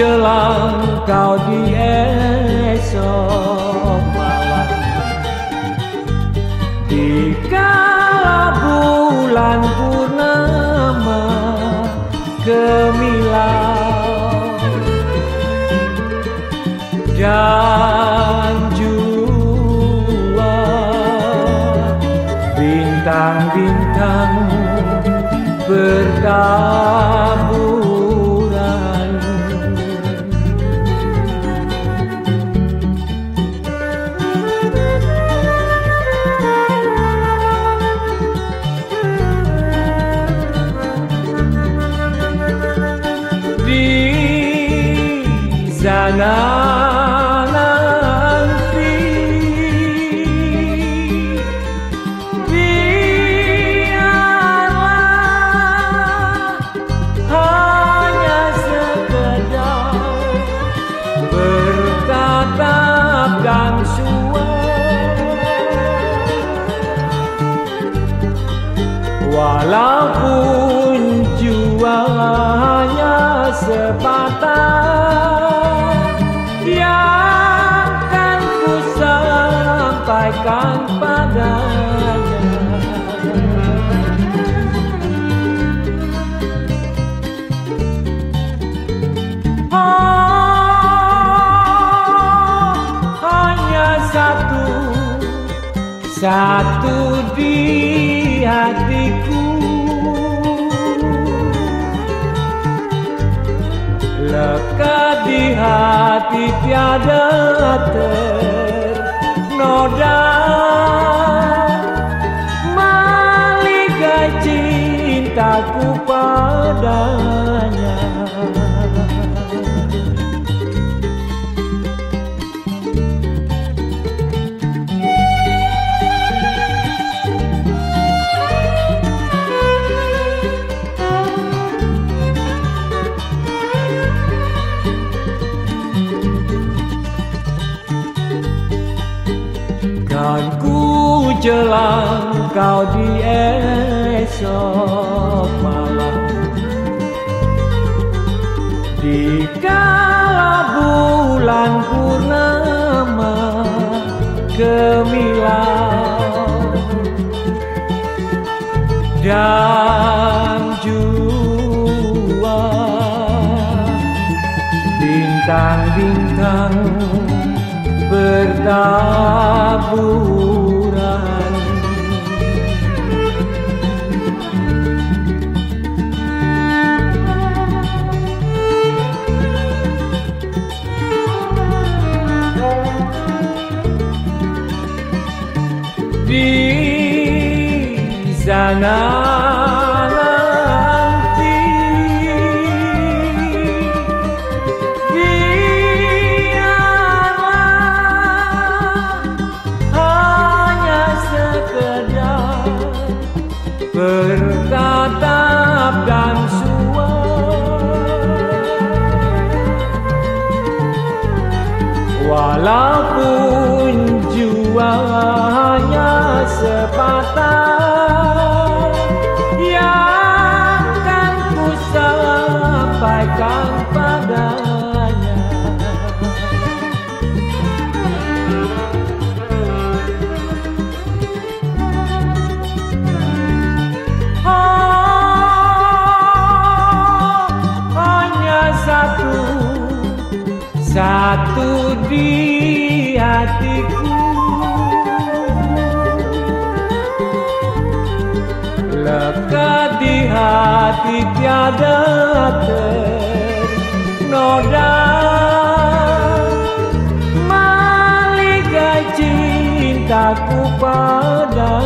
jelang kau di esok malam. Di kala bulan purnama gemilang. Dan jua bintang-bintang bertabur walaupun jua hanya sebatas sampaikan satu di hatiku. Lekat di hati tiada ter noda maligai cintaku padanya Dan ku jelang kau di esok malam. Di kala bulan purnama gemilang Dan jua bintang-bintang bertaburan di sana bertatap dan suar Walaupun jua hatiku. Lekat di hati tiada ternoda. Maligai cintaku padanya